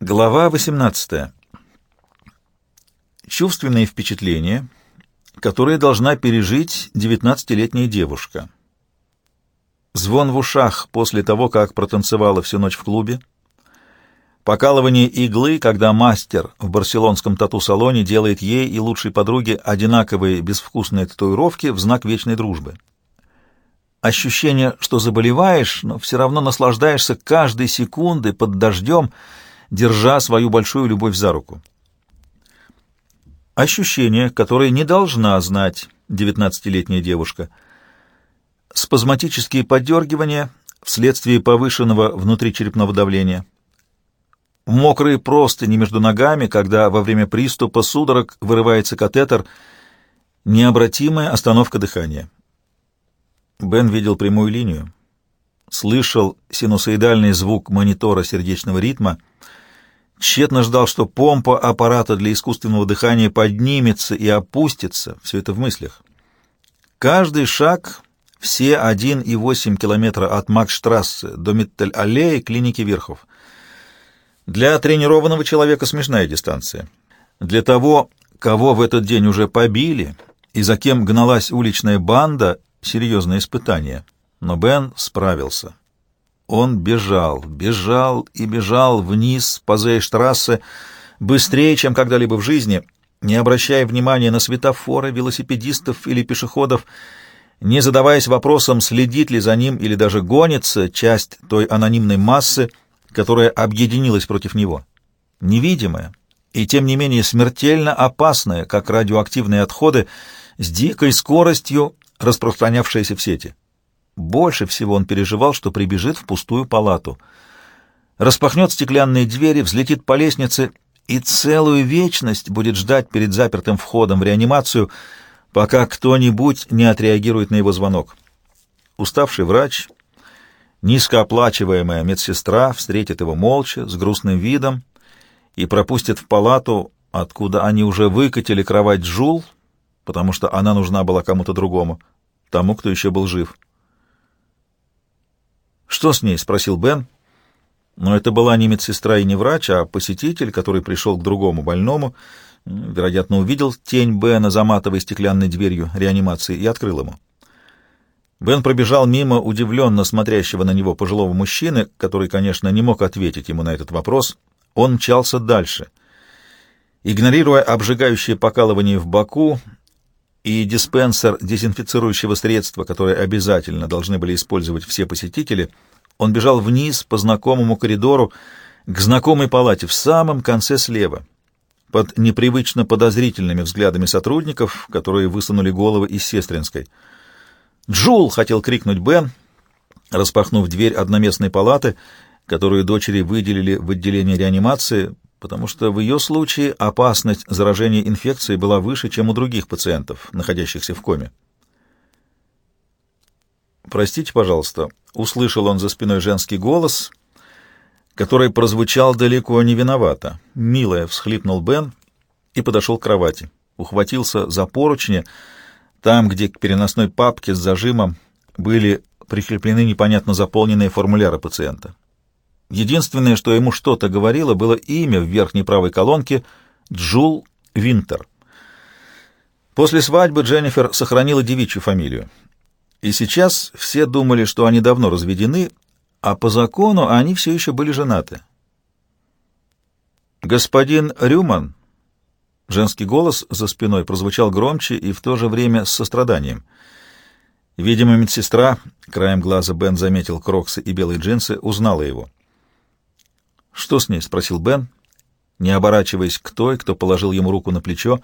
Глава 18. Чувственные впечатления, которые должна пережить 19-летняя девушка. Звон в ушах после того, как протанцевала всю ночь в клубе. Покалывание иглы, когда мастер в барселонском тату-салоне делает ей и лучшей подруге одинаковые безвкусные татуировки в знак вечной дружбы. Ощущение, что заболеваешь, но все равно наслаждаешься каждой секундой под дождем, держа свою большую любовь за руку. Ощущение, которое не должна знать девятнадцатилетняя девушка. Спазматические подергивания вследствие повышенного внутричерепного давления. Мокрые простыни между ногами, когда во время приступа судорог вырывается катетер. Необратимая остановка дыхания. Бен видел прямую линию, слышал синусоидальный звук монитора сердечного ритма, тщетно ждал, что помпа аппарата для искусственного дыхания поднимется и опустится, все это в мыслях. Каждый шаг, все 1,8 километра от Макштрассе до Миттель-аллеи клиники Верхов. Для тренированного человека смешная дистанция. Для того, кого в этот день уже побили и за кем гналась уличная банда, серьезное испытание, но Бен справился. Он бежал, бежал и бежал вниз по Зейштрассе быстрее, чем когда-либо в жизни, не обращая внимания на светофоры, велосипедистов или пешеходов, не задаваясь вопросом, следит ли за ним или даже гонится часть той анонимной массы, которая объединилась против него. Невидимая и, тем не менее, смертельно опасная, как радиоактивные отходы, с дикой скоростью распространявшееся в сети. Больше всего он переживал, что прибежит в пустую палату. Распахнет стеклянные двери, взлетит по лестнице и целую вечность будет ждать перед запертым входом в реанимацию, пока кто-нибудь не отреагирует на его звонок. Уставший врач, низкооплачиваемая медсестра встретит его молча, с грустным видом и пропустит в палату, откуда они уже выкатили кровать Джул, потому что она нужна была кому-то другому, тому, кто еще был жив. «Что с ней?» — спросил Бен. Но это была не медсестра и не врач, а посетитель, который пришел к другому больному, вероятно, увидел тень Бена за матовой стеклянной дверью реанимации и открыл ему. Бен пробежал мимо удивленно смотрящего на него пожилого мужчины, который, конечно, не мог ответить ему на этот вопрос. Он мчался дальше. Игнорируя обжигающее покалывание в боку, и диспенсер дезинфицирующего средства, которое обязательно должны были использовать все посетители, он бежал вниз по знакомому коридору к знакомой палате в самом конце слева, под непривычно подозрительными взглядами сотрудников, которые высунули головы из сестринской. «Джул!» — хотел крикнуть Бен, распахнув дверь одноместной палаты, которую дочери выделили в отделение реанимации, потому что в ее случае опасность заражения инфекцией была выше, чем у других пациентов, находящихся в коме. «Простите, пожалуйста», — услышал он за спиной женский голос, который прозвучал далеко не виновато. «Милая», — всхлипнул Бен и подошел к кровати. Ухватился за поручни, там, где к переносной папке с зажимом были прикреплены непонятно заполненные формуляры пациента. Единственное, что ему что-то говорило, было имя в верхней правой колонке Джул Винтер. После свадьбы Дженнифер сохранила девичью фамилию. И сейчас все думали, что они давно разведены, а по закону они все еще были женаты. «Господин Рюман», — женский голос за спиной прозвучал громче и в то же время с состраданием. Видимо, медсестра, краем глаза Бен заметил кроксы и белые джинсы, узнала его. «Что с ней?» — спросил Бен, не оборачиваясь к той, кто положил ему руку на плечо.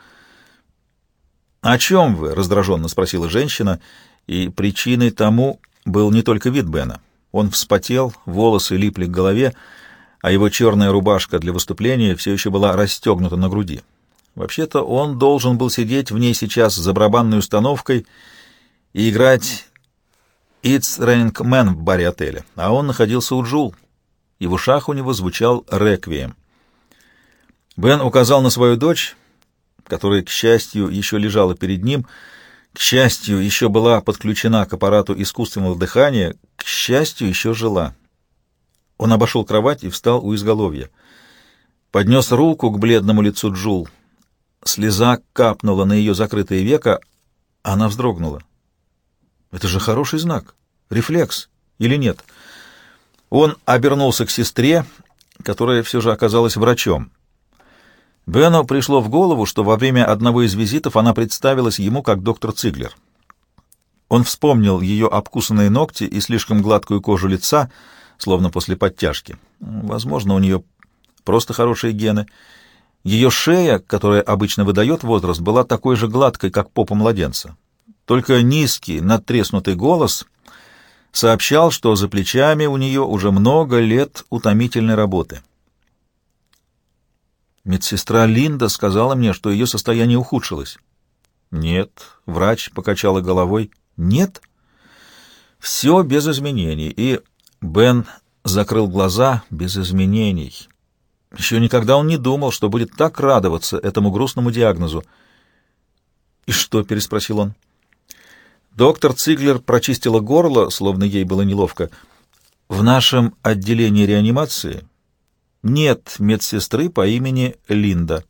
«О чем вы?» — раздраженно спросила женщина, и причиной тому был не только вид Бена. Он вспотел, волосы липли к голове, а его черная рубашка для выступления все еще была расстегнута на груди. Вообще-то он должен был сидеть в ней сейчас за барабанной установкой и играть «It's Raining Man» в баре отеля, а он находился у Джул и в ушах у него звучал реквием. Бен указал на свою дочь, которая, к счастью, еще лежала перед ним, к счастью, еще была подключена к аппарату искусственного дыхания, к счастью, еще жила. Он обошел кровать и встал у изголовья. поднес руку к бледному лицу Джул. Слеза капнула на ее закрытое веко, она вздрогнула. Это же хороший знак. Рефлекс. Или нет? Он обернулся к сестре, которая все же оказалась врачом. Бену пришло в голову, что во время одного из визитов она представилась ему как доктор Циглер. Он вспомнил ее обкусанные ногти и слишком гладкую кожу лица, словно после подтяжки. Возможно, у нее просто хорошие гены. Ее шея, которая обычно выдает возраст, была такой же гладкой, как попа младенца. Только низкий, надтреснутый голос сообщал, что за плечами у нее уже много лет утомительной работы. Медсестра Линда сказала мне, что ее состояние ухудшилось. Нет, врач покачала головой. Нет. Все без изменений. И Бен закрыл глаза без изменений. Еще никогда он не думал, что будет так радоваться этому грустному диагнозу. «И что?» — переспросил он. Доктор Циглер прочистила горло, словно ей было неловко. «В нашем отделении реанимации нет медсестры по имени Линда».